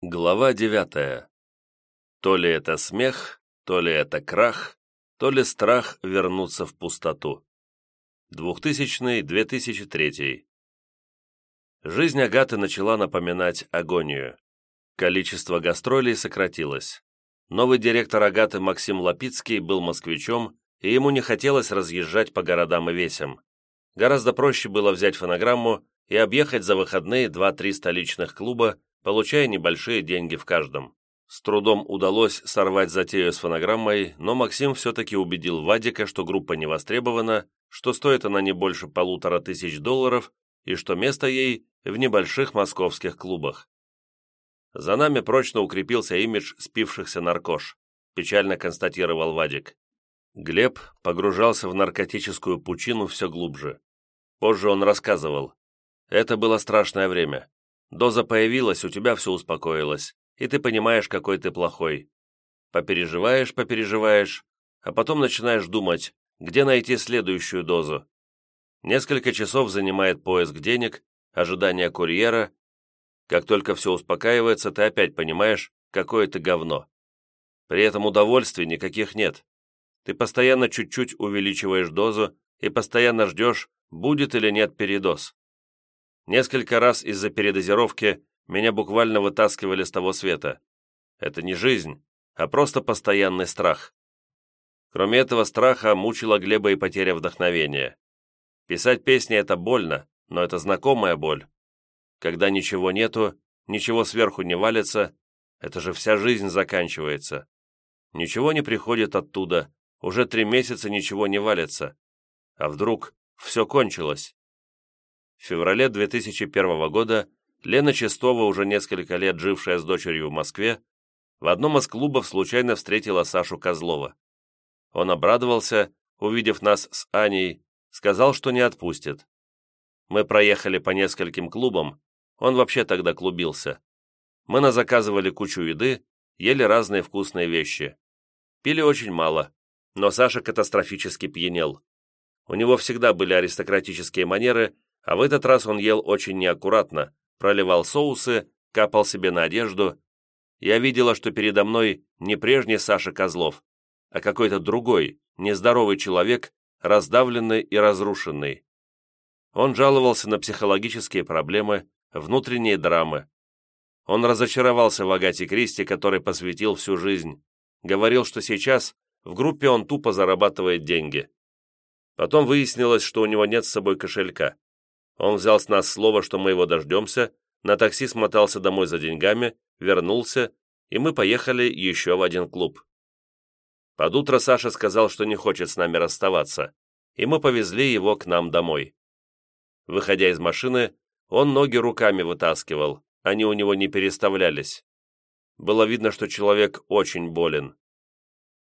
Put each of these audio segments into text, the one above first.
Глава девятая. То ли это смех, то ли это крах, то ли страх вернуться в пустоту. 2000-2003. Жизнь Агаты начала напоминать агонию. Количество гастролей сократилось. Новый директор Агаты Максим Лапицкий был москвичом, и ему не хотелось разъезжать по городам и весям. Гораздо проще было взять фонограмму и объехать за выходные два-три столичных клуба, получая небольшие деньги в каждом. С трудом удалось сорвать затею с фонограммой, но Максим все-таки убедил Вадика, что группа не востребована, что стоит она не больше полутора тысяч долларов и что место ей в небольших московских клубах. За нами прочно укрепился имидж спившихся наркош, печально констатировал Вадик. Глеб погружался в наркотическую пучину все глубже. Позже он рассказывал. Это было страшное время. Доза появилась, у тебя все успокоилось, и ты понимаешь, какой ты плохой. Попереживаешь, попереживаешь, а потом начинаешь думать, где найти следующую дозу. Несколько часов занимает поиск денег, ожидание курьера. Как только все успокаивается, ты опять понимаешь, какое ты говно. При этом удовольствий никаких нет. Ты постоянно чуть-чуть увеличиваешь дозу и постоянно ждешь, будет или нет передоз. Несколько раз из-за передозировки меня буквально вытаскивали с того света. Это не жизнь, а просто постоянный страх. Кроме этого страха мучила Глеба и потеря вдохновения. Писать песни — это больно, но это знакомая боль. Когда ничего нету, ничего сверху не валится, это же вся жизнь заканчивается. Ничего не приходит оттуда, уже три месяца ничего не валится. А вдруг все кончилось? В феврале 2001 года Лена Чистова, уже несколько лет жившая с дочерью в Москве, в одном из клубов случайно встретила Сашу Козлова. Он обрадовался, увидев нас с Аней, сказал, что не отпустит. Мы проехали по нескольким клубам, он вообще тогда клубился. Мы назаказывали кучу еды, ели разные вкусные вещи. Пили очень мало, но Саша катастрофически пьянел. У него всегда были аристократические манеры, а в этот раз он ел очень неаккуратно, проливал соусы, капал себе на одежду. Я видела, что передо мной не прежний Саша Козлов, а какой-то другой, нездоровый человек, раздавленный и разрушенный. Он жаловался на психологические проблемы, внутренние драмы. Он разочаровался в Агате Кристи, которой посвятил всю жизнь. Говорил, что сейчас в группе он тупо зарабатывает деньги. Потом выяснилось, что у него нет с собой кошелька. Он взял с нас слово, что мы его дождемся, на такси смотался домой за деньгами, вернулся, и мы поехали еще в один клуб. Под утро Саша сказал, что не хочет с нами расставаться, и мы повезли его к нам домой. Выходя из машины, он ноги руками вытаскивал, они у него не переставлялись. Было видно, что человек очень болен.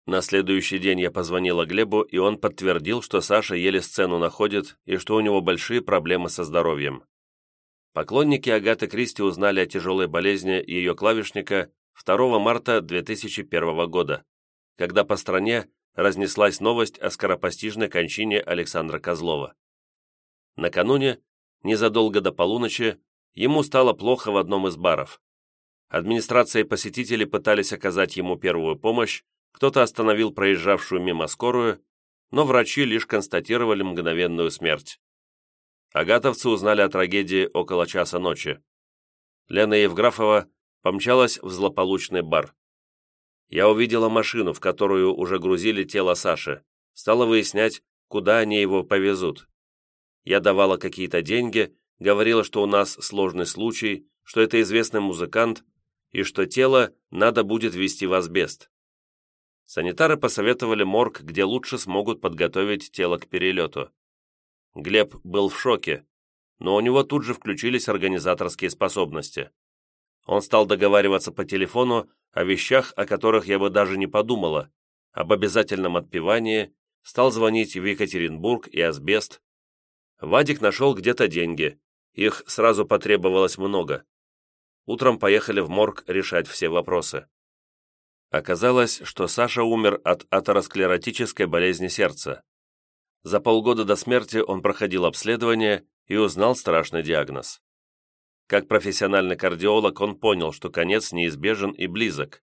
На следующий день я позвонила Глебу, и он подтвердил, что Саша еле сцену находит и что у него большие проблемы со здоровьем. Поклонники Агаты Кристи узнали о тяжелой болезни ее клавишника 2 марта 2001 года, когда по стране разнеслась новость о скоропостижной кончине Александра Козлова. Накануне, незадолго до полуночи, ему стало плохо в одном из баров. Администрация и посетители пытались оказать ему первую помощь, кто-то остановил проезжавшую мимо скорую, но врачи лишь констатировали мгновенную смерть. Агатовцы узнали о трагедии около часа ночи. Лена Евграфова помчалась в злополучный бар. Я увидела машину, в которую уже грузили тело Саши. Стала выяснять, куда они его повезут. Я давала какие-то деньги, говорила, что у нас сложный случай, что это известный музыкант и что тело надо будет ввести в асбест. Санитары посоветовали морг, где лучше смогут подготовить тело к перелету. Глеб был в шоке, но у него тут же включились организаторские способности. Он стал договариваться по телефону о вещах, о которых я бы даже не подумала, об обязательном отпевании, стал звонить в Екатеринбург и Асбест. Вадик нашел где-то деньги, их сразу потребовалось много. Утром поехали в морг решать все вопросы. Оказалось, что Саша умер от атеросклеротической болезни сердца. За полгода до смерти он проходил обследование и узнал страшный диагноз. Как профессиональный кардиолог он понял, что конец неизбежен и близок.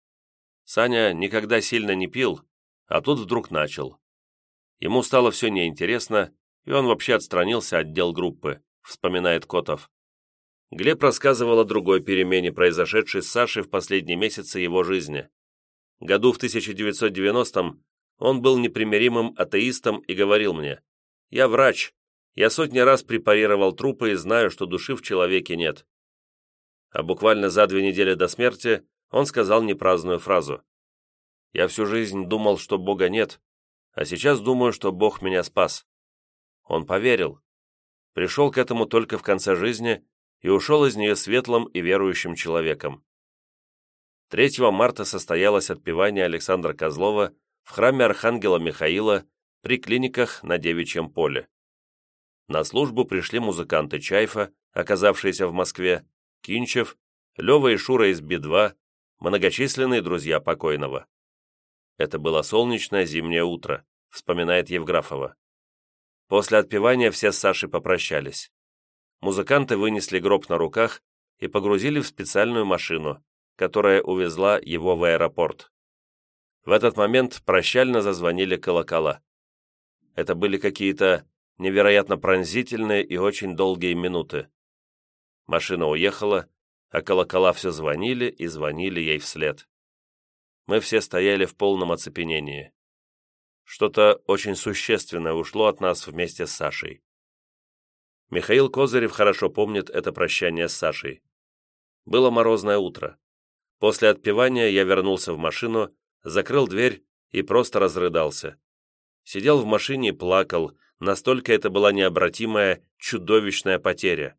Саня никогда сильно не пил, а тут вдруг начал. Ему стало все неинтересно, и он вообще отстранился от дел группы, вспоминает Котов. Глеб рассказывал о другой перемене, произошедшей с Сашей в последние месяцы его жизни. Году в 1990-м он был непримиримым атеистом и говорил мне, «Я врач, я сотни раз препарировал трупы и знаю, что души в человеке нет а буквально за две недели до смерти он сказал непраздную фразу. «Я всю жизнь думал, что Бога нет, а сейчас думаю, что Бог меня спас». Он поверил. Пришел к этому только в конце жизни и ушел из нее светлым и верующим человеком. 3 марта состоялось отпевание Александра Козлова в храме Архангела Михаила при клиниках на Девичьем поле. На службу пришли музыканты Чайфа, оказавшиеся в Москве, Кинчев, Лева и Шура из Би-2, многочисленные друзья покойного. Это было солнечное зимнее утро, вспоминает Евграфова. После отпевания все с Сашей попрощались. Музыканты вынесли гроб на руках и погрузили в специальную машину, которая увезла его в аэропорт. В этот момент прощально зазвонили колокола. Это были какие-то невероятно пронзительные и очень долгие минуты. Машина уехала, а колокола все звонили и звонили ей вслед. Мы все стояли в полном оцепенении. Что-то очень существенное ушло от нас вместе с Сашей. Михаил Козырев хорошо помнит это прощание с Сашей. Было морозное утро. После отпевания я вернулся в машину, закрыл дверь и просто разрыдался. Сидел в машине и плакал, настолько это была необратимая, чудовищная потеря.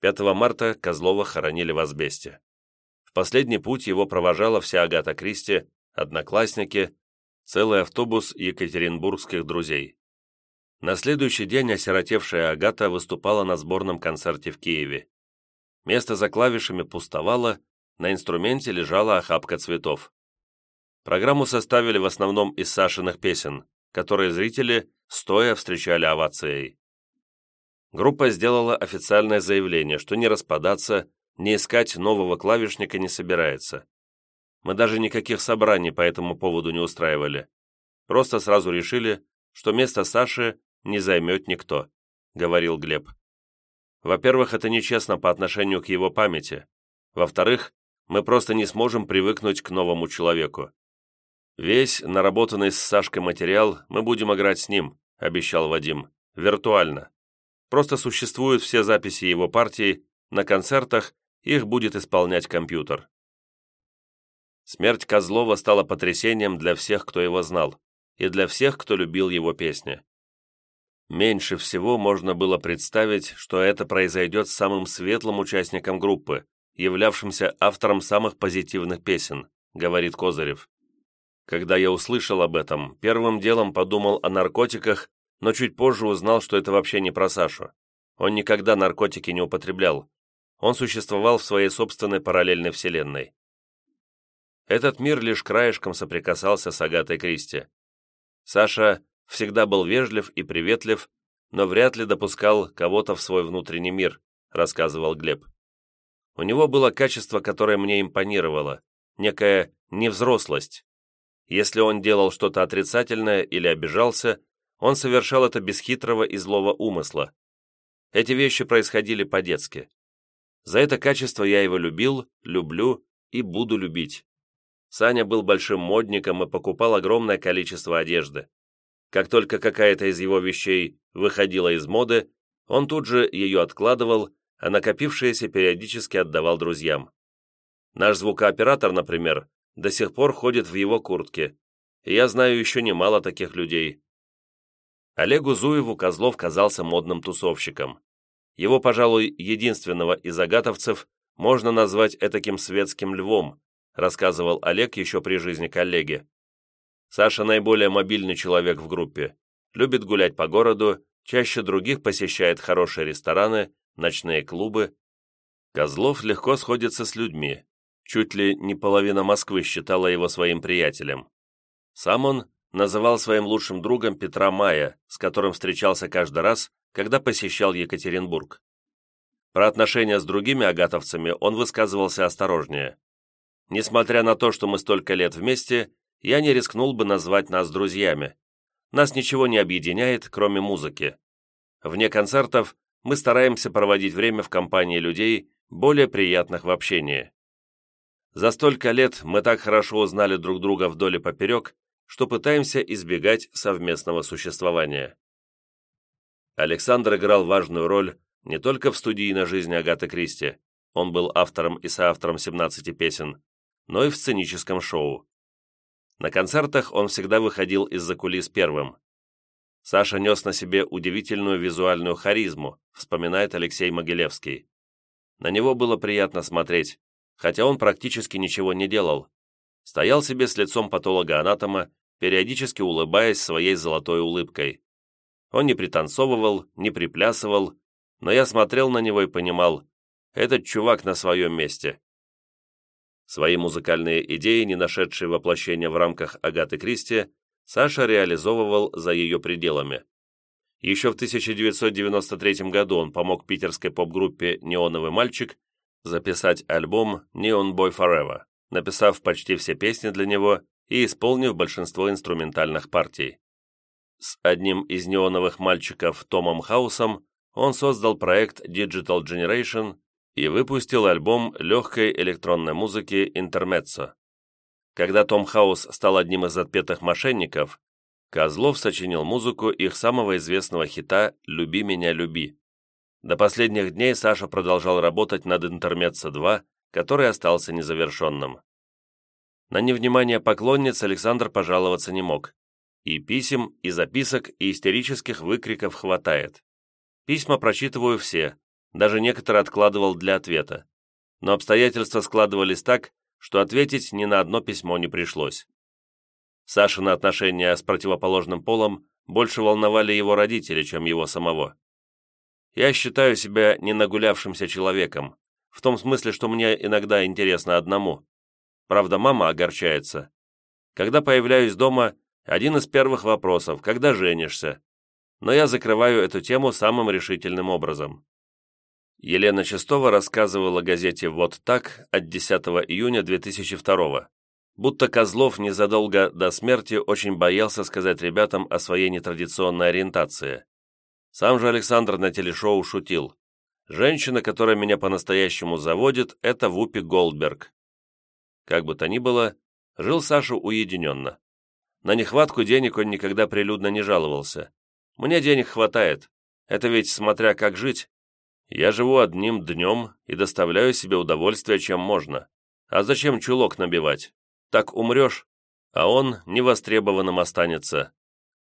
5 марта Козлова хоронили в Асбесте. В последний путь его провожала вся Агата Кристи, одноклассники, целый автобус екатеринбургских друзей. На следующий день осиротевшая Агата выступала на сборном концерте в Киеве. Место за клавишами пустовало, на инструменте лежала охапка цветов. Программу составили в основном из Сашиных песен, которые зрители стоя встречали овацией группа сделала официальное заявление, что не распадаться, не искать нового клавишника не собирается. Мы даже никаких собраний по этому поводу не устраивали. Просто сразу решили, что место Саши не займет никто, говорил Глеб. Во-первых, это нечестно по отношению к его памяти. Во-вторых, мы просто не сможем привыкнуть к новому человеку. Весь наработанный с Сашкой материал мы будем играть с ним, обещал Вадим, виртуально. Просто существуют все записи его партии, на концертах их будет исполнять компьютер. Смерть Козлова стала потрясением для всех, кто его знал, и для всех, кто любил его песни. Меньше всего можно было представить, что это произойдет с самым светлым участником группы, являвшимся автором самых позитивных песен, говорит Козырев. Когда я услышал об этом, первым делом подумал о наркотиках но чуть позже узнал, что это вообще не про Сашу. Он никогда наркотики не употреблял. Он существовал в своей собственной параллельной вселенной. Этот мир лишь краешком соприкасался с Агатой Кристи. Саша всегда был вежлив и приветлив, но вряд ли допускал кого-то в свой внутренний мир, рассказывал Глеб. У него было качество, которое мне импонировало, некая невзрослость. Если он делал что-то отрицательное или обижался, он совершал это без хитрого и злого умысла. Эти вещи происходили по-детски. За это качество я его любил, люблю и буду любить. Саня был большим модником и покупал огромное количество одежды. Как только какая-то из его вещей выходила из моды, он тут же ее откладывал, а накопившиеся периодически отдавал друзьям. Наш звукооператор, например, до сих пор ходит в его куртке, и я знаю еще немало таких людей. Олегу Зуеву Козлов казался модным тусовщиком. Его, пожалуй, единственного из агатовцев можно назвать этаким светским львом, рассказывал Олег еще при жизни коллеги. Саша наиболее мобильный человек в группе, любит гулять по городу, чаще других посещает хорошие рестораны, ночные клубы. Козлов легко сходится с людьми, чуть ли не половина Москвы считала его своим приятелем. Сам он называл своим лучшим другом Петра Мая, с которым встречался каждый раз, когда посещал Екатеринбург. Про отношения с другими агатовцами он высказывался осторожнее. Несмотря на то, что мы столько лет вместе, я не рискнул бы назвать нас друзьями. Нас ничего не объединяет, кроме музыки. Вне концертов мы стараемся проводить время в компании людей, более приятных в общении. За столько лет мы так хорошо узнали друг друга вдоль и поперек, что пытаемся избегать совместного существования. Александр играл важную роль не только в студийной жизни Агаты Кристи, он был автором и соавтором 17 песен, но и в сценическом шоу. На концертах он всегда выходил из-за кулис первым. Саша нес на себе удивительную визуальную харизму, вспоминает Алексей Могилевский. На него было приятно смотреть, хотя он практически ничего не делал. Стоял себе с лицом патолога-анатома, периодически улыбаясь своей золотой улыбкой. Он не пританцовывал, не приплясывал, но я смотрел на него и понимал, этот чувак на своем месте. Свои музыкальные идеи, не нашедшие воплощения в рамках Агаты Кристи, Саша реализовывал за ее пределами. Еще в 1993 году он помог питерской поп-группе «Неоновый мальчик» записать альбом «Neon Boy Forever», написав почти все песни для него и исполнив большинство инструментальных партий. С одним из неоновых мальчиков Томом Хаусом он создал проект Digital Generation и выпустил альбом легкой электронной музыки «Интермеццо». Когда Том Хаус стал одним из отпетых мошенников, Козлов сочинил музыку их самого известного хита «Люби меня, люби». До последних дней Саша продолжал работать над «Интермеццо-2», который остался незавершенным. На невнимание поклонниц Александр пожаловаться не мог. И писем, и записок, и истерических выкриков хватает. Письма прочитываю все, даже некоторые откладывал для ответа. Но обстоятельства складывались так, что ответить ни на одно письмо не пришлось. Сашины отношения с противоположным полом больше волновали его родители, чем его самого. Я считаю себя не нагулявшимся человеком, в том смысле, что мне иногда интересно одному. Правда, мама огорчается. Когда появляюсь дома, один из первых вопросов, когда женишься? Но я закрываю эту тему самым решительным образом. Елена Чистова рассказывала газете «Вот так» от 10 июня 2002 будто Козлов незадолго до смерти очень боялся сказать ребятам о своей нетрадиционной ориентации. Сам же Александр на телешоу шутил. «Женщина, которая меня по-настоящему заводит, это Вупи Голдберг». Как бы то ни было, жил Саша уединенно. На нехватку денег он никогда прилюдно не жаловался. «Мне денег хватает. Это ведь смотря как жить. Я живу одним днем и доставляю себе удовольствие, чем можно. А зачем чулок набивать? Так умрешь, а он невостребованным останется.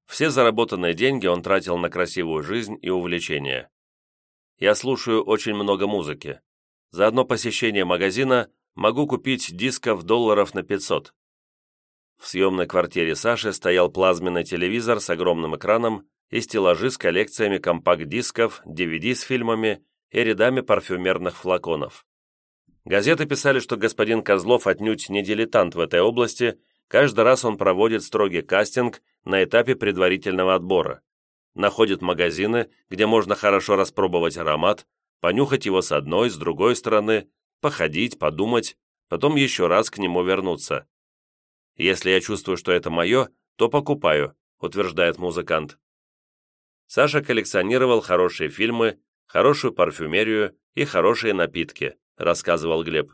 Все заработанные деньги он тратил на красивую жизнь и увлечения. Я слушаю очень много музыки. За одно посещение магазина могу купить дисков долларов на 500. В съемной квартире Саши стоял плазменный телевизор с огромным экраном и стеллажи с коллекциями компакт-дисков, DVD с фильмами и рядами парфюмерных флаконов. Газеты писали, что господин Козлов отнюдь не дилетант в этой области, каждый раз он проводит строгий кастинг на этапе предварительного отбора. Находит магазины, где можно хорошо распробовать аромат, понюхать его с одной, с другой стороны, походить, подумать, потом еще раз к нему вернуться. Если я чувствую, что это мое, то покупаю, утверждает музыкант. Саша коллекционировал хорошие фильмы, хорошую парфюмерию и хорошие напитки, рассказывал Глеб.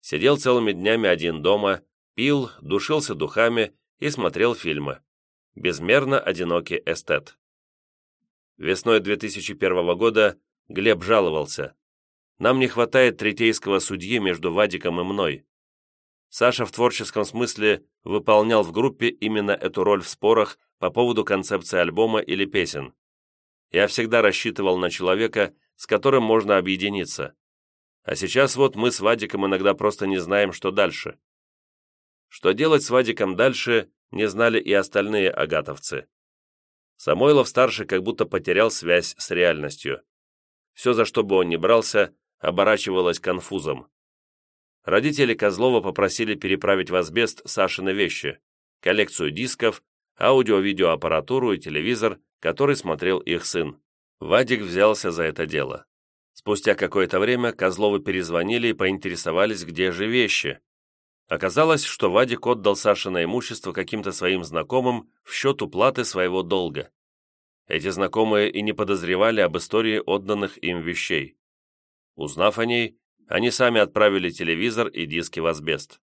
Сидел целыми днями один дома, пил, душился духами и смотрел фильмы. Безмерно одинокий эстет. Весной 2001 года Глеб жаловался. «Нам не хватает третейского судьи между Вадиком и мной. Саша в творческом смысле выполнял в группе именно эту роль в спорах по поводу концепции альбома или песен. Я всегда рассчитывал на человека, с которым можно объединиться. А сейчас вот мы с Вадиком иногда просто не знаем, что дальше. Что делать с Вадиком дальше, не знали и остальные агатовцы. Самойлов-старший как будто потерял связь с реальностью. Все, за что бы он ни брался, оборачивалось конфузом. Родители Козлова попросили переправить в асбест Сашины вещи, коллекцию дисков, аудио-видеоаппаратуру и телевизор, который смотрел их сын. Вадик взялся за это дело. Спустя какое-то время Козловы перезвонили и поинтересовались, где же вещи. Оказалось, что Вадик отдал Сашино имущество каким-то своим знакомым в счет уплаты своего долга. Эти знакомые и не подозревали об истории отданных им вещей. Узнав о ней, они сами отправили телевизор и диски в асбест.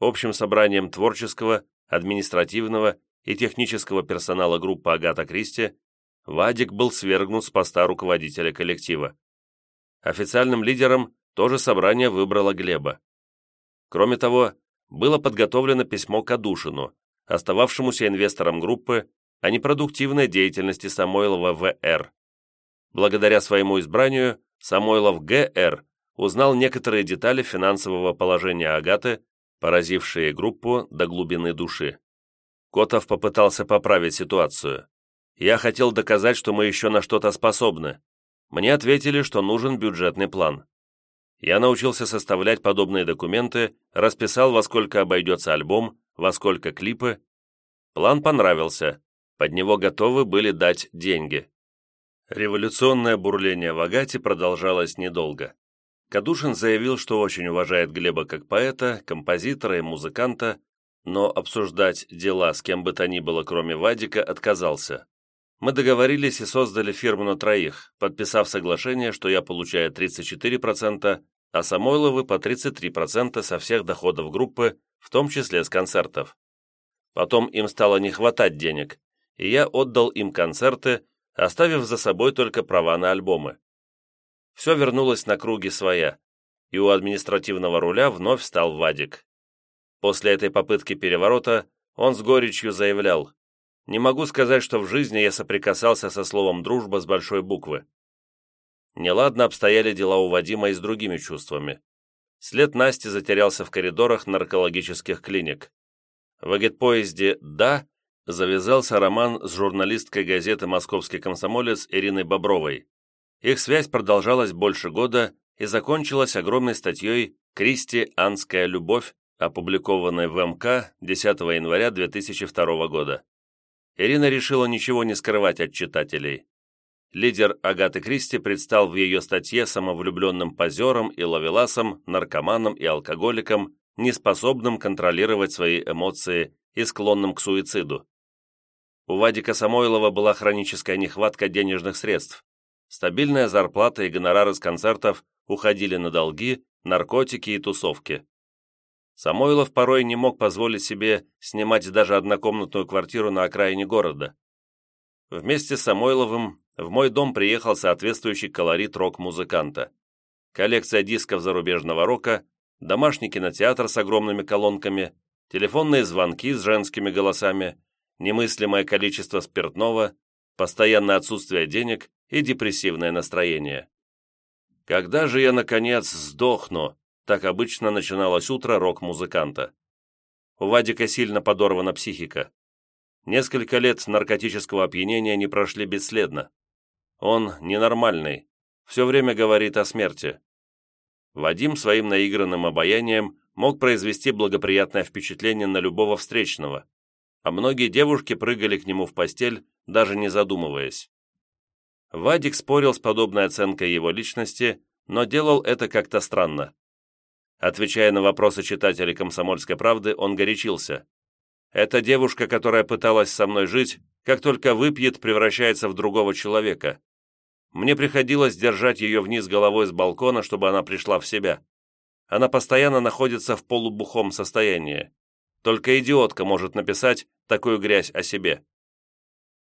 Общим собранием творческого, административного и технического персонала группы «Агата Кристи» Вадик был свергнут с поста руководителя коллектива. Официальным лидером тоже собрание выбрало Глеба. Кроме того, было подготовлено письмо Кадушину, остававшемуся инвестором группы, о непродуктивной деятельности Самойлова В.Р. Благодаря своему избранию Самойлов Г.Р. узнал некоторые детали финансового положения Агаты, поразившие группу до глубины души. Котов попытался поправить ситуацию. Я хотел доказать, что мы еще на что-то способны. Мне ответили, что нужен бюджетный план. Я научился составлять подобные документы, расписал, во сколько обойдется альбом, во сколько клипы. План понравился, под него готовы были дать деньги. Революционное бурление в Агате продолжалось недолго. Кадушин заявил, что очень уважает Глеба как поэта, композитора и музыканта, но обсуждать дела с кем бы то ни было, кроме Вадика, отказался. Мы договорились и создали фирму на троих, подписав соглашение, что я получаю 34%, а Самойловы по 33% со всех доходов группы, в том числе с концертов. Потом им стало не хватать денег, и я отдал им концерты, оставив за собой только права на альбомы. Все вернулось на круги своя, и у административного руля вновь стал Вадик. После этой попытки переворота он с горечью заявлял, не могу сказать, что в жизни я соприкасался со словом «дружба» с большой буквы. Неладно обстояли дела у Вадима и с другими чувствами. След Насти затерялся в коридорах наркологических клиник. В агитпоезде «Да» завязался роман с журналисткой газеты «Московский комсомолец» Ириной Бобровой. Их связь продолжалась больше года и закончилась огромной статьей «Кристи. Анская любовь», опубликованной в МК 10 января 2002 года. Ирина решила ничего не скрывать от читателей. Лидер Агаты Кристи предстал в ее статье самовлюбленным позером и ловеласом, наркоманом и алкоголиком, неспособным контролировать свои эмоции и склонным к суициду. У Вадика Самойлова была хроническая нехватка денежных средств. Стабильная зарплата и гонорары с концертов уходили на долги, наркотики и тусовки. Самойлов порой не мог позволить себе снимать даже однокомнатную квартиру на окраине города. Вместе с Самойловым в мой дом приехал соответствующий колорит рок-музыканта. Коллекция дисков зарубежного рока, домашний кинотеатр с огромными колонками, телефонные звонки с женскими голосами, немыслимое количество спиртного, постоянное отсутствие денег и депрессивное настроение. Когда же я, наконец, сдохну, так обычно начиналось утро рок-музыканта. У Вадика сильно подорвана психика. Несколько лет наркотического опьянения не прошли бесследно. Он ненормальный, все время говорит о смерти. Вадим своим наигранным обаянием мог произвести благоприятное впечатление на любого встречного, а многие девушки прыгали к нему в постель, даже не задумываясь. Вадик спорил с подобной оценкой его личности, но делал это как-то странно. Отвечая на вопросы читателей «Комсомольской правды», он горячился. «Эта девушка, которая пыталась со мной жить, как только выпьет, превращается в другого человека. Мне приходилось держать ее вниз головой с балкона, чтобы она пришла в себя. Она постоянно находится в полубухом состоянии. Только идиотка может написать такую грязь о себе».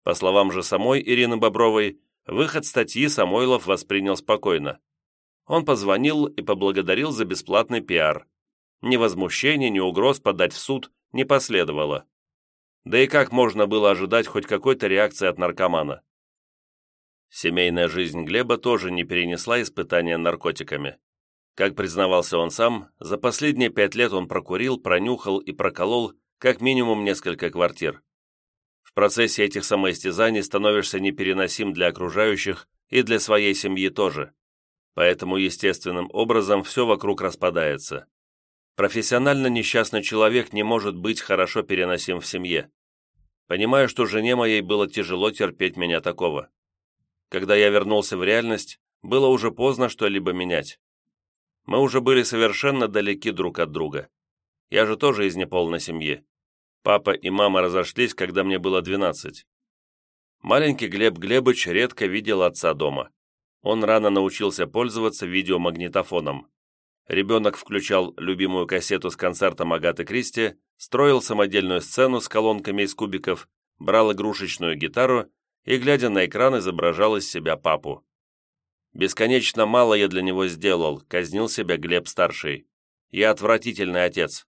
По словам же самой Ирины Бобровой, выход статьи Самойлов воспринял спокойно. Он позвонил и поблагодарил за бесплатный пиар. Ни возмущения, ни угроз подать в суд не последовало. Да и как можно было ожидать хоть какой-то реакции от наркомана? Семейная жизнь Глеба тоже не перенесла испытания наркотиками. Как признавался он сам, за последние пять лет он прокурил, пронюхал и проколол как минимум несколько квартир. В процессе этих самоистязаний становишься непереносим для окружающих и для своей семьи тоже поэтому естественным образом все вокруг распадается. Профессионально несчастный человек не может быть хорошо переносим в семье. Понимаю, что жене моей было тяжело терпеть меня такого. Когда я вернулся в реальность, было уже поздно что-либо менять. Мы уже были совершенно далеки друг от друга. Я же тоже из неполной семьи. Папа и мама разошлись, когда мне было 12. Маленький Глеб Глебыч редко видел отца дома. Он рано научился пользоваться видеомагнитофоном. Ребенок включал любимую кассету с концертом Агаты Кристи, строил самодельную сцену с колонками из кубиков, брал игрушечную гитару и, глядя на экран, изображал из себя папу. Бесконечно мало я для него сделал, казнил себя Глеб-старший. Я отвратительный отец.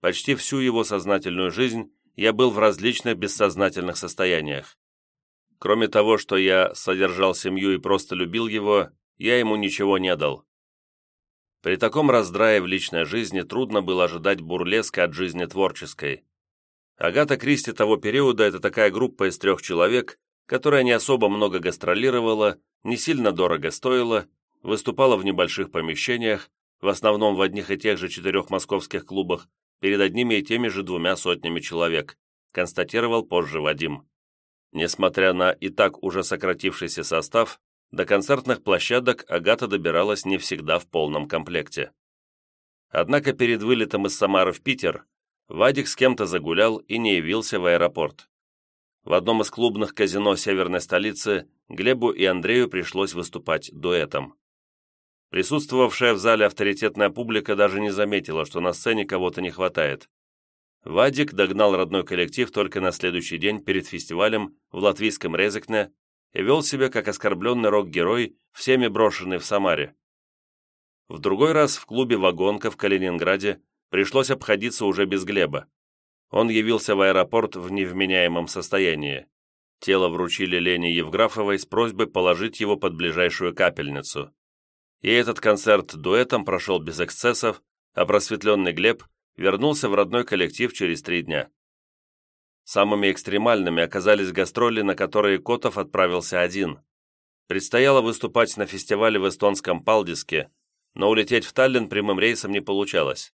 Почти всю его сознательную жизнь я был в различных бессознательных состояниях. Кроме того, что я содержал семью и просто любил его, я ему ничего не дал. При таком раздрае в личной жизни трудно было ожидать бурлеска от жизни творческой. Агата Кристи того периода – это такая группа из трех человек, которая не особо много гастролировала, не сильно дорого стоила, выступала в небольших помещениях, в основном в одних и тех же четырех московских клубах, перед одними и теми же двумя сотнями человек, констатировал позже Вадим. Несмотря на и так уже сократившийся состав, до концертных площадок Агата добиралась не всегда в полном комплекте. Однако перед вылетом из Самары в Питер Вадик с кем-то загулял и не явился в аэропорт. В одном из клубных казино северной столицы Глебу и Андрею пришлось выступать дуэтом. Присутствовавшая в зале авторитетная публика даже не заметила, что на сцене кого-то не хватает. Вадик догнал родной коллектив только на следующий день перед фестивалем в латвийском Резекне и вел себя как оскорбленный рок-герой, всеми брошенный в Самаре. В другой раз в клубе «Вагонка» в Калининграде пришлось обходиться уже без Глеба. Он явился в аэропорт в невменяемом состоянии. Тело вручили Лене Евграфовой с просьбой положить его под ближайшую капельницу. И этот концерт дуэтом прошел без эксцессов, а просветленный Глеб вернулся в родной коллектив через три дня. Самыми экстремальными оказались гастроли, на которые Котов отправился один. Предстояло выступать на фестивале в эстонском Палдиске, но улететь в Таллин прямым рейсом не получалось.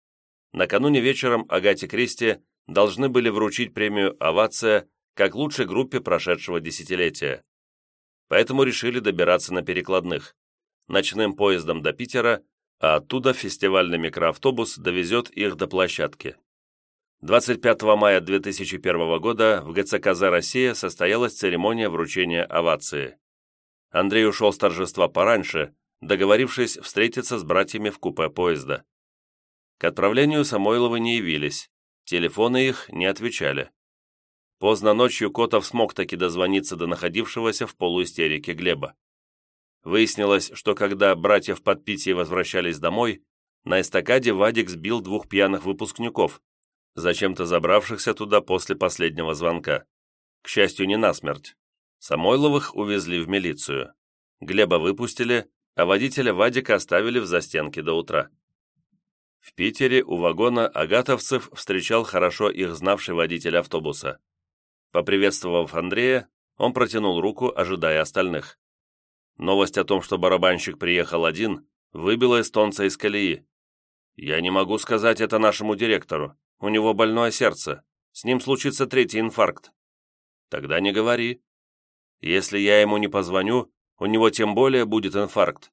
Накануне вечером Агате Кристи должны были вручить премию «Овация» как лучшей группе прошедшего десятилетия. Поэтому решили добираться на перекладных. Ночным поездом до Питера, а оттуда фестивальный микроавтобус довезет их до площадки. 25 мая 2001 года в ГЦКЗ «Россия» состоялась церемония вручения овации. Андрей ушел с торжества пораньше, договорившись встретиться с братьями в купе поезда. К отправлению Самойловы не явились, телефоны их не отвечали. Поздно ночью Котов смог таки дозвониться до находившегося в полуистерике Глеба. Выяснилось, что когда братья в подпитии возвращались домой, на эстакаде Вадик сбил двух пьяных выпускников, зачем-то забравшихся туда после последнего звонка. К счастью, не насмерть. Самойловых увезли в милицию. Глеба выпустили, а водителя Вадика оставили в застенке до утра. В Питере у вагона агатовцев встречал хорошо их знавший водитель автобуса. Поприветствовав Андрея, он протянул руку, ожидая остальных. Новость о том, что барабанщик приехал один, выбила эстонца из колеи. «Я не могу сказать это нашему директору. У него больное сердце. С ним случится третий инфаркт. Тогда не говори. Если я ему не позвоню, у него тем более будет инфаркт.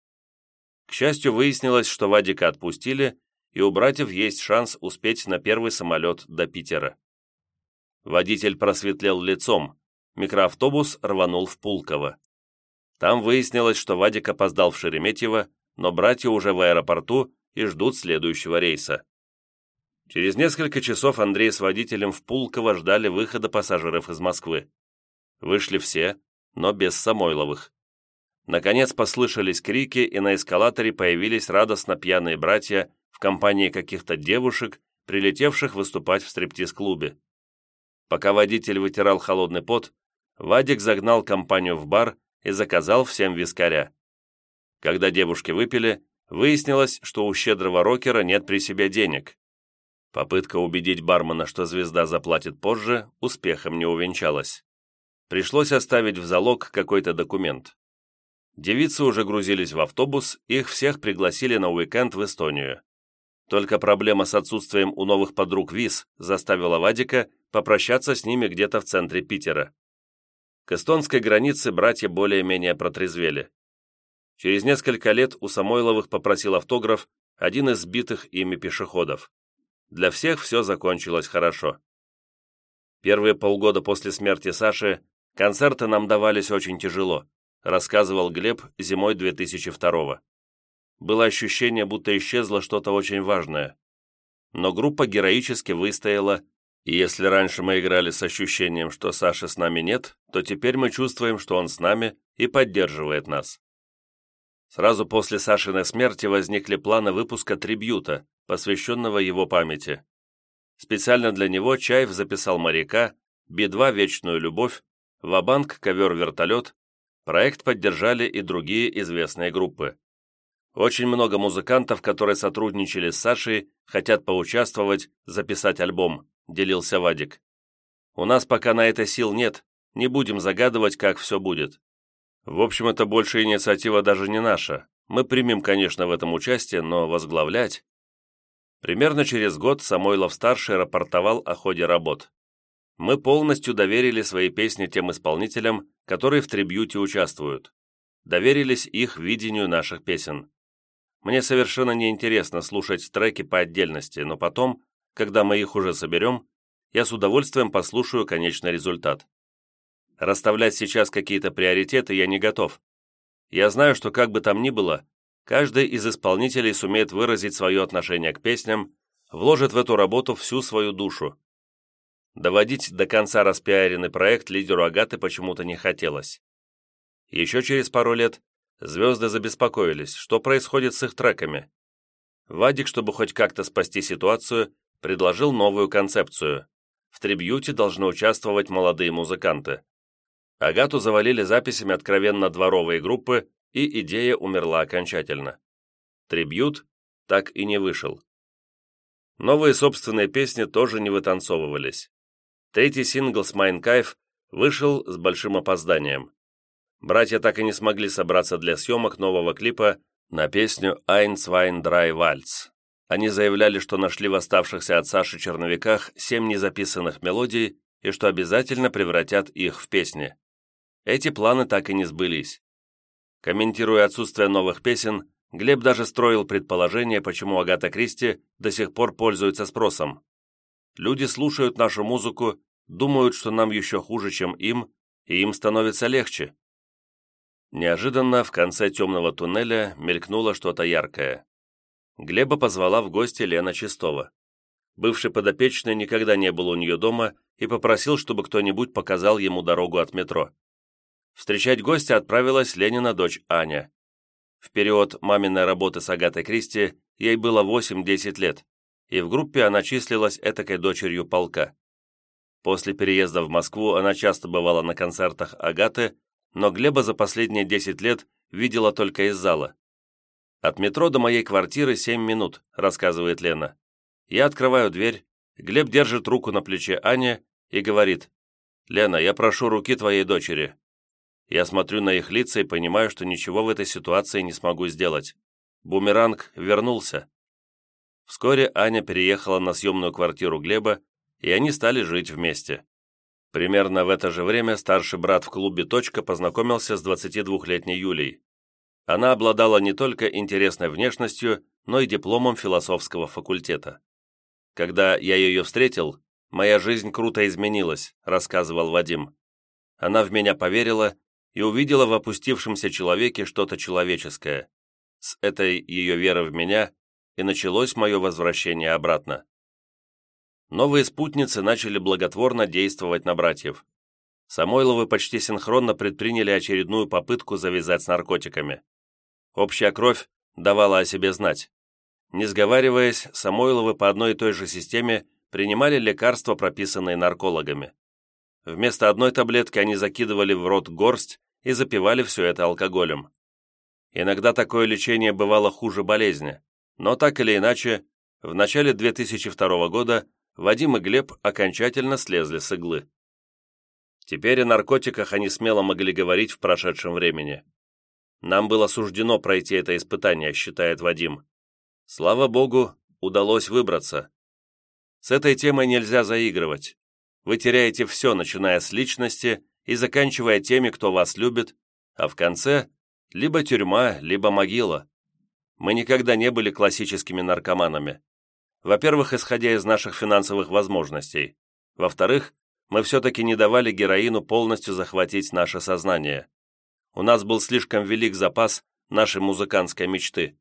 К счастью, выяснилось, что Вадика отпустили, и у братьев есть шанс успеть на первый самолет до Питера. Водитель просветлел лицом. Микроавтобус рванул в Пулково. Там выяснилось, что Вадик опоздал в Шереметьево, но братья уже в аэропорту и ждут следующего рейса. Через несколько часов Андрей с водителем в Пулково ждали выхода пассажиров из Москвы. Вышли все, но без Самойловых. Наконец послышались крики, и на эскалаторе появились радостно пьяные братья в компании каких-то девушек, прилетевших выступать в стриптиз-клубе. Пока водитель вытирал холодный пот, Вадик загнал компанию в бар и заказал всем вискаря. Когда девушки выпили, выяснилось, что у щедрого рокера нет при себе денег. Попытка убедить бармена, что звезда заплатит позже, успехом не увенчалась. Пришлось оставить в залог какой-то документ. Девицы уже грузились в автобус, их всех пригласили на уикенд в Эстонию. Только проблема с отсутствием у новых подруг виз заставила Вадика попрощаться с ними где-то в центре Питера. К эстонской границе братья более-менее протрезвели. Через несколько лет у Самойловых попросил автограф один из сбитых ими пешеходов. Для всех все закончилось хорошо. Первые полгода после смерти Саши концерты нам давались очень тяжело, рассказывал Глеб зимой 2002 Было ощущение, будто исчезло что-то очень важное. Но группа героически выстояла, и если раньше мы играли с ощущением, что Саши с нами нет, то теперь мы чувствуем, что он с нами и поддерживает нас. Сразу после Сашиной смерти возникли планы выпуска трибюта, посвященного его памяти. Специально для него Чаев записал «Моряка», «Би-2. Вечную любовь», «Вабанк. Ковер-вертолет». Проект поддержали и другие известные группы. Очень много музыкантов, которые сотрудничали с Сашей, хотят поучаствовать, записать альбом делился Вадик. «У нас пока на это сил нет, не будем загадывать, как все будет. В общем, это больше инициатива даже не наша. Мы примем, конечно, в этом участие, но возглавлять...» Примерно через год Самойлов-старший рапортовал о ходе работ. Мы полностью доверили свои песни тем исполнителям, которые в трибьюте участвуют. Доверились их видению наших песен. Мне совершенно неинтересно слушать треки по отдельности, но потом, когда мы их уже соберем, я с удовольствием послушаю конечный результат. Расставлять сейчас какие-то приоритеты я не готов. Я знаю, что как бы там ни было, каждый из исполнителей сумеет выразить свое отношение к песням, вложит в эту работу всю свою душу. Доводить до конца распиаренный проект лидеру Агаты почему-то не хотелось. Еще через пару лет звезды забеспокоились, что происходит с их треками. Вадик, чтобы хоть как-то спасти ситуацию, предложил новую концепцию. В трибьюте должны участвовать молодые музыканты. Агату завалили записями откровенно дворовые группы, и идея умерла окончательно. Трибьют так и не вышел. Новые собственные песни тоже не вытанцовывались. Третий сингл с «Майн Кайф» вышел с большим опозданием. Братья так и не смогли собраться для съемок нового клипа на песню «Ein, zwei, drei, Waltz». Они заявляли, что нашли в оставшихся от Саши черновиках семь незаписанных мелодий и что обязательно превратят их в песни. Эти планы так и не сбылись. Комментируя отсутствие новых песен, Глеб даже строил предположение, почему Агата Кристи до сих пор пользуется спросом. Люди слушают нашу музыку, думают, что нам еще хуже, чем им, и им становится легче. Неожиданно в конце темного туннеля мелькнуло что-то яркое. Глеба позвала в гости Лена Чистова. Бывший подопечный никогда не был у нее дома и попросил, чтобы кто-нибудь показал ему дорогу от метро. Встречать гостя отправилась Ленина дочь Аня. В период маминой работы с Агатой Кристи ей было 8-10 лет, и в группе она числилась этакой дочерью полка. После переезда в Москву она часто бывала на концертах Агаты, но Глеба за последние 10 лет видела только из зала. «От метро до моей квартиры семь минут», — рассказывает Лена. Я открываю дверь, Глеб держит руку на плече Ани и говорит, «Лена, я прошу руки твоей дочери». Я смотрю на их лица и понимаю, что ничего в этой ситуации не смогу сделать. Бумеранг вернулся. Вскоре Аня переехала на съемную квартиру Глеба, и они стали жить вместе. Примерно в это же время старший брат в клубе «Точка» познакомился с 22-летней Юлей. Она обладала не только интересной внешностью, но и дипломом философского факультета. «Когда я ее встретил, моя жизнь круто изменилась», рассказывал Вадим. Она в меня поверила и увидела в опустившемся человеке что-то человеческое. С этой ее веры в меня и началось мое возвращение обратно. Новые спутницы начали благотворно действовать на братьев. Самойловы почти синхронно предприняли очередную попытку завязать с наркотиками. Общая кровь давала о себе знать. Не сговариваясь, Самойловы по одной и той же системе принимали лекарства, прописанные наркологами. Вместо одной таблетки они закидывали в рот горсть и запивали все это алкоголем. Иногда такое лечение бывало хуже болезни, но так или иначе, в начале 2002 года Вадим и Глеб окончательно слезли с иглы. Теперь о наркотиках они смело могли говорить в прошедшем времени. Нам было суждено пройти это испытание, считает Вадим. Слава богу, удалось выбраться. С этой темой нельзя заигрывать. Вы теряете все, начиная с личности и заканчивая теми, кто вас любит, а в конце Либо тюрьма, либо могила. Мы никогда не были классическими наркоманами. Во-первых, исходя из наших финансовых возможностей. Во-вторых, мы все-таки не давали героину полностью захватить наше сознание. У нас был слишком велик запас нашей музыкантской мечты.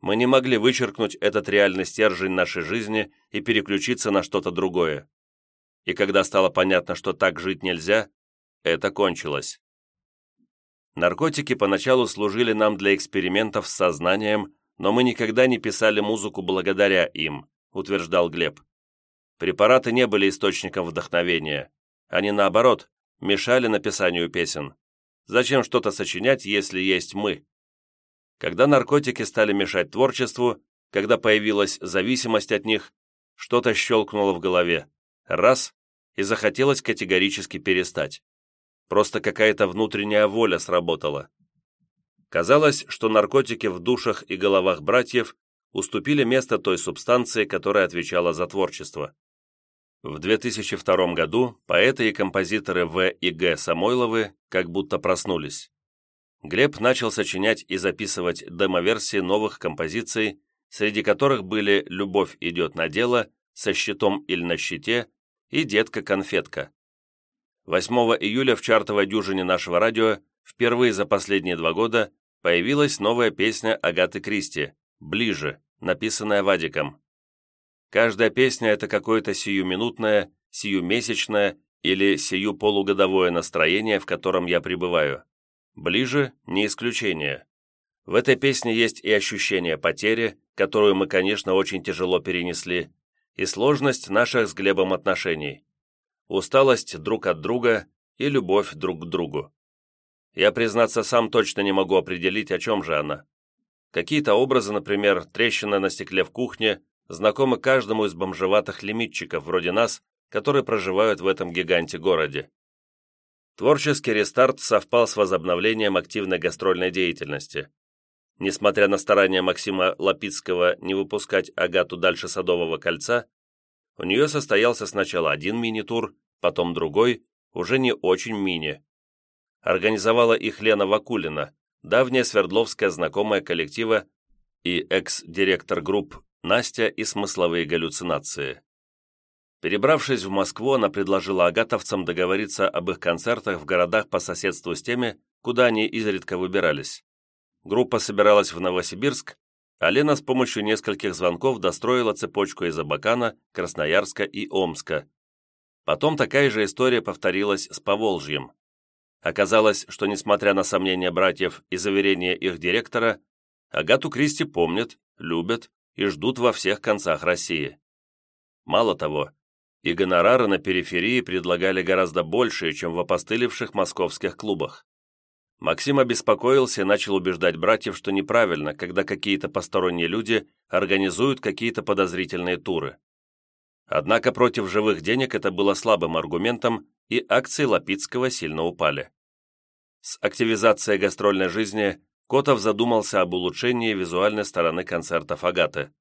Мы не могли вычеркнуть этот реальный стержень нашей жизни и переключиться на что-то другое. И когда стало понятно, что так жить нельзя, это кончилось. Наркотики поначалу служили нам для экспериментов с сознанием, но мы никогда не писали музыку благодаря им, утверждал Глеб. Препараты не были источником вдохновения. Они, наоборот, мешали написанию песен. Зачем что-то сочинять, если есть мы? Когда наркотики стали мешать творчеству, когда появилась зависимость от них, что-то щелкнуло в голове. Раз, и захотелось категорически перестать. Просто какая-то внутренняя воля сработала. Казалось, что наркотики в душах и головах братьев уступили место той субстанции, которая отвечала за творчество. В 2002 году поэты и композиторы В. и Г. Самойловы как будто проснулись. Глеб начал сочинять и записывать демоверсии новых композиций, среди которых были «Любовь идет на дело», «Со щитом или на щите» и «Детка-конфетка». 8 июля в чартовой дюжине нашего радио впервые за последние два года появилась новая песня Агаты Кристи «Ближе», написанная Вадиком. Каждая песня – это какое-то сиюминутное, сиюмесячное или сию полугодовое настроение, в котором я пребываю. Ближе – не исключение. В этой песне есть и ощущение потери, которую мы, конечно, очень тяжело перенесли, и сложность наших с Глебом отношений, усталость друг от друга и любовь друг к другу. Я, признаться, сам точно не могу определить, о чем же она. Какие-то образы, например, трещина на стекле в кухне, знакомы каждому из бомжеватых лимитчиков, вроде нас, которые проживают в этом гиганте-городе. Творческий рестарт совпал с возобновлением активной гастрольной деятельности. Несмотря на старания Максима Лапицкого не выпускать Агату дальше Садового кольца, у нее состоялся сначала один мини-тур, потом другой, уже не очень мини. Организовала их Лена Вакулина, давняя Свердловская знакомая коллектива и экс-директор групп Настя и смысловые галлюцинации. Перебравшись в Москву, она предложила агатовцам договориться об их концертах в городах по соседству с теми, куда они изредка выбирались. Группа собиралась в Новосибирск, а Лена с помощью нескольких звонков достроила цепочку из Абакана, Красноярска и Омска. Потом такая же история повторилась с Поволжьем. Оказалось, что несмотря на сомнения братьев и заверения их директора, Агату Кристи помнят, любят и ждут во всех концах России. Мало того, и гонорары на периферии предлагали гораздо большие, чем в опостылевших московских клубах. Максим обеспокоился и начал убеждать братьев, что неправильно, когда какие-то посторонние люди организуют какие-то подозрительные туры. Однако против живых денег это было слабым аргументом, и акции Лапицкого сильно упали. С активизацией гастрольной жизни Котов задумался об улучшении визуальной стороны концертов Агаты.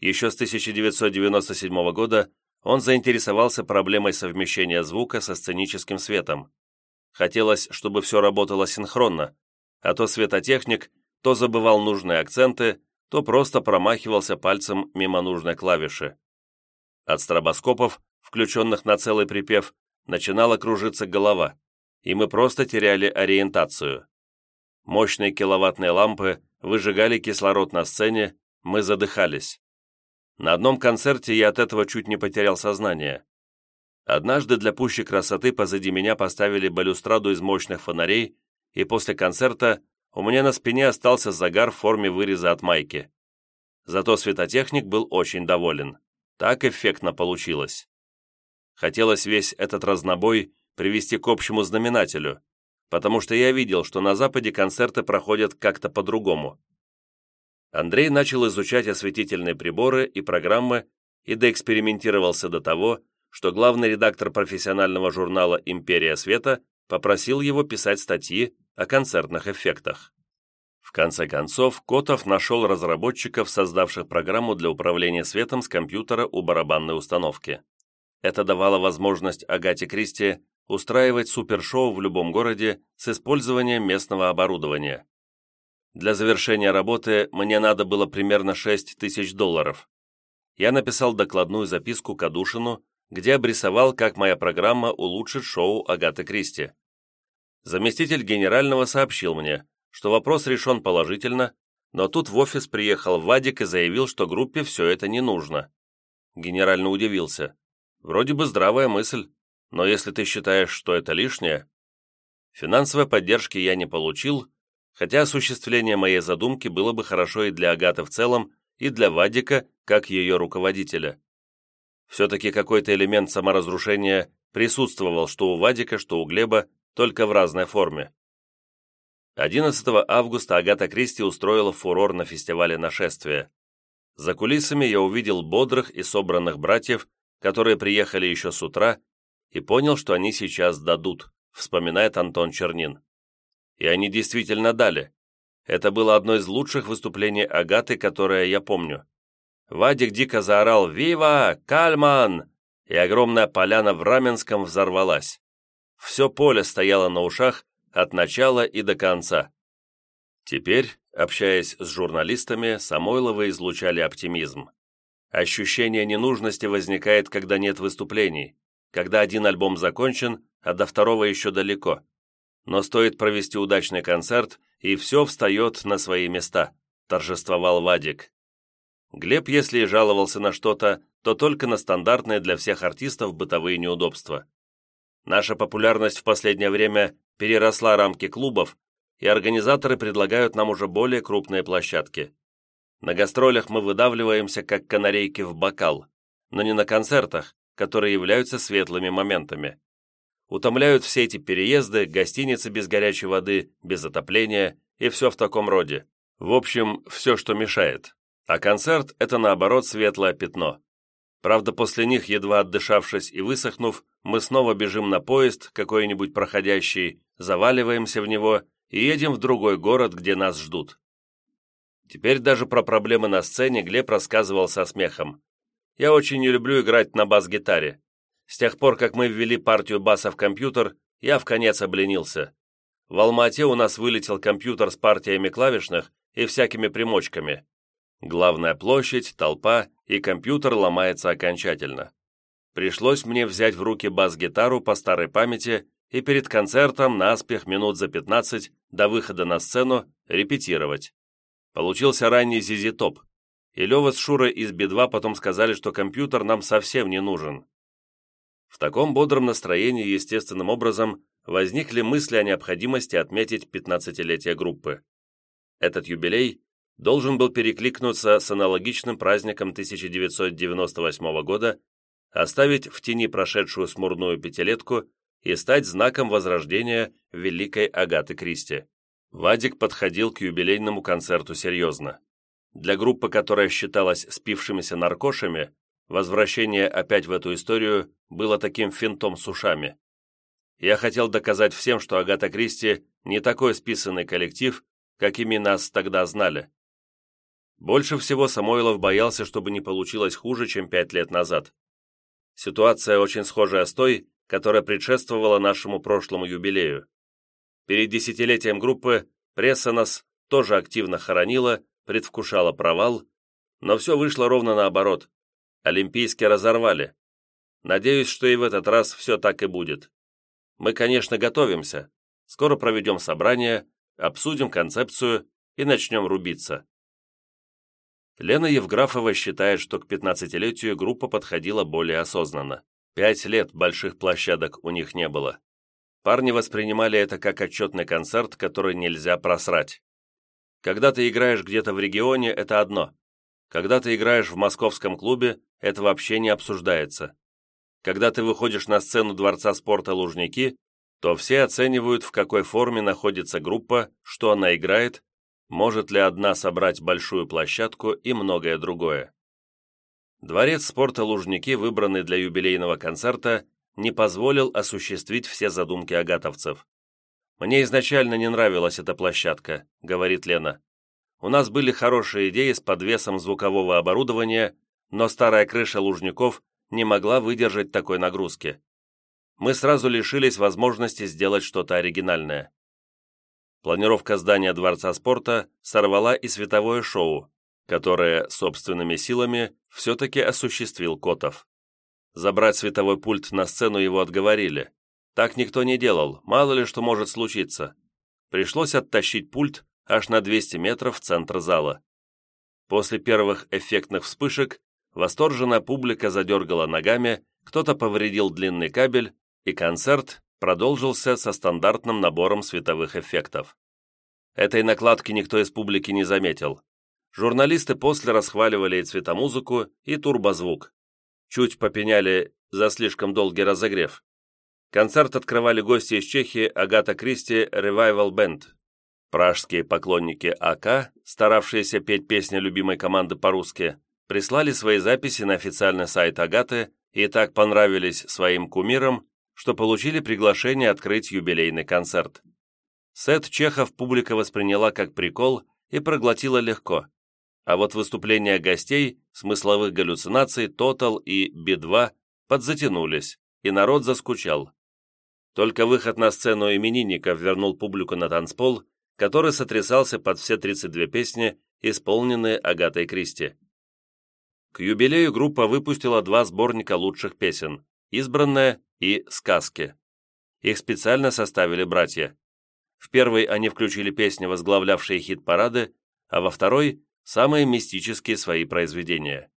Еще с 1997 года он заинтересовался проблемой совмещения звука со сценическим светом. Хотелось, чтобы все работало синхронно, а то светотехник то забывал нужные акценты, то просто промахивался пальцем мимо нужной клавиши. От стробоскопов, включенных на целый припев, начинала кружиться голова, и мы просто теряли ориентацию. Мощные киловаттные лампы выжигали кислород на сцене, мы задыхались. На одном концерте я от этого чуть не потерял сознание. Однажды для пущей красоты позади меня поставили балюстраду из мощных фонарей, и после концерта у меня на спине остался загар в форме выреза от майки. Зато светотехник был очень доволен. Так эффектно получилось. Хотелось весь этот разнобой привести к общему знаменателю, потому что я видел, что на Западе концерты проходят как-то по-другому. Андрей начал изучать осветительные приборы и программы и доэкспериментировался до того, что главный редактор профессионального журнала «Империя света» попросил его писать статьи о концертных эффектах. В конце концов, Котов нашел разработчиков, создавших программу для управления светом с компьютера у барабанной установки. Это давало возможность Агате Кристи устраивать супершоу в любом городе с использованием местного оборудования. Для завершения работы мне надо было примерно 6 тысяч долларов. Я написал докладную записку Кадушину, где обрисовал, как моя программа улучшит шоу Агаты Кристи. Заместитель генерального сообщил мне, что вопрос решен положительно, но тут в офис приехал Вадик и заявил, что группе все это не нужно. Генерально удивился. Вроде бы здравая мысль, но если ты считаешь, что это лишнее... Финансовой поддержки я не получил, хотя осуществление моей задумки было бы хорошо и для Агаты в целом, и для Вадика, как ее руководителя. Все-таки какой-то элемент саморазрушения присутствовал что у Вадика, что у Глеба, только в разной форме. 11 августа Агата Кристи устроила фурор на фестивале «Нашествие». За кулисами я увидел бодрых и собранных братьев, которые приехали еще с утра, и понял, что они сейчас дадут, вспоминает Антон Чернин. И они действительно дали. Это было одно из лучших выступлений Агаты, которое я помню. Вадик дико заорал «Вива! Кальман!» и огромная поляна в Раменском взорвалась. Все поле стояло на ушах от начала и до конца. Теперь, общаясь с журналистами, Самойловы излучали оптимизм. Ощущение ненужности возникает, когда нет выступлений, когда один альбом закончен, а до второго еще далеко. Но стоит провести удачный концерт, и все встает на свои места, торжествовал Вадик. Глеб, если и жаловался на что-то, то только на стандартные для всех артистов бытовые неудобства. Наша популярность в последнее время переросла рамки клубов, и организаторы предлагают нам уже более крупные площадки. На гастролях мы выдавливаемся, как канарейки в бокал, но не на концертах, которые являются светлыми моментами. Утомляют все эти переезды, гостиницы без горячей воды, без отопления и все в таком роде. В общем, все, что мешает. А концерт – это, наоборот, светлое пятно. Правда, после них, едва отдышавшись и высохнув, мы снова бежим на поезд, какой-нибудь проходящий, заваливаемся в него и едем в другой город, где нас ждут. Теперь даже про проблемы на сцене Глеб рассказывал со смехом. «Я очень не люблю играть на бас-гитаре. С тех пор, как мы ввели партию баса в компьютер, я в конец обленился. В Алма-Ате у нас вылетел компьютер с партиями клавишных и всякими примочками. Главная площадь, толпа, и компьютер ломается окончательно. Пришлось мне взять в руки бас-гитару по старой памяти и перед концертом наспех минут за 15 до выхода на сцену репетировать. Получился ранний Зизи Топ, и Лева с Шурой из Би-2 потом сказали, что компьютер нам совсем не нужен. В таком бодром настроении естественным образом возникли мысли о необходимости отметить 15-летие группы. Этот юбилей должен был перекликнуться с аналогичным праздником 1998 года, оставить в тени прошедшую смурную пятилетку и стать знаком возрождения великой Агаты Кристи. Вадик подходил к юбилейному концерту серьезно. Для группы, которая считалась спившимися наркошами, возвращение опять в эту историю было таким финтом с ушами. Я хотел доказать всем, что Агата Кристи не такой списанный коллектив, какими нас тогда знали. Больше всего Самойлов боялся, чтобы не получилось хуже, чем пять лет назад. Ситуация очень схожая с той, которая предшествовала нашему прошлому юбилею. Перед десятилетием группы пресса нас тоже активно хоронила, предвкушала провал, но все вышло ровно наоборот. Олимпийские разорвали. Надеюсь, что и в этот раз все так и будет. Мы, конечно, готовимся. Скоро проведем собрание, обсудим концепцию и начнем рубиться. Лена Евграфова считает, что к 15-летию группа подходила более осознанно. Пять лет больших площадок у них не было. Парни воспринимали это как отчетный концерт, который нельзя просрать. Когда ты играешь где-то в регионе, это одно. Когда ты играешь в московском клубе, это вообще не обсуждается. Когда ты выходишь на сцену Дворца спорта «Лужники», то все оценивают, в какой форме находится группа, что она играет может ли одна собрать большую площадку и многое другое. Дворец спорта Лужники, выбранный для юбилейного концерта, не позволил осуществить все задумки агатовцев. «Мне изначально не нравилась эта площадка», — говорит Лена. «У нас были хорошие идеи с подвесом звукового оборудования, но старая крыша Лужников не могла выдержать такой нагрузки. Мы сразу лишились возможности сделать что-то оригинальное. Планировка здания Дворца спорта сорвала и световое шоу, которое собственными силами все-таки осуществил Котов. Забрать световой пульт на сцену его отговорили. Так никто не делал, мало ли что может случиться. Пришлось оттащить пульт аж на 200 метров в центр зала. После первых эффектных вспышек восторженная публика задергала ногами, кто-то повредил длинный кабель, и концерт продолжился со стандартным набором световых эффектов. Этой накладки никто из публики не заметил. Журналисты после расхваливали и цветомузыку, и турбозвук. Чуть попеняли за слишком долгий разогрев. Концерт открывали гости из Чехии Агата Кристи Revival Band. Пражские поклонники АК, старавшиеся петь песни любимой команды по-русски, прислали свои записи на официальный сайт Агаты и так понравились своим кумирам, что получили приглашение открыть юбилейный концерт. Сет Чехов публика восприняла как прикол и проглотила легко. А вот выступления гостей, смысловых галлюцинаций, Тотал и Би-2 подзатянулись, и народ заскучал. Только выход на сцену именинников вернул публику на танцпол, который сотрясался под все 32 песни, исполненные Агатой Кристи. К юбилею группа выпустила два сборника лучших песен «Избранная» и «Сказки». Их специально составили братья. В первой они включили песни, возглавлявшие хит-парады, а во второй – самые мистические свои произведения.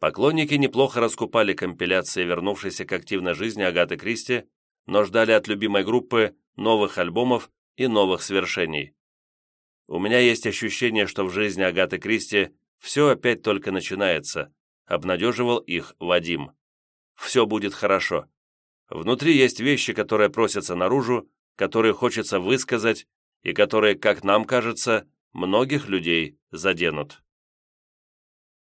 Поклонники неплохо раскупали компиляции вернувшейся к активной жизни Агаты Кристи, но ждали от любимой группы новых альбомов и новых свершений. У меня есть ощущение, что в жизни Агаты Кристи все опять только начинается, обнадеживал их Вадим. Все будет хорошо. Внутри есть вещи, которые просятся наружу, которые хочется высказать и которые, как нам кажется, многих людей заденут.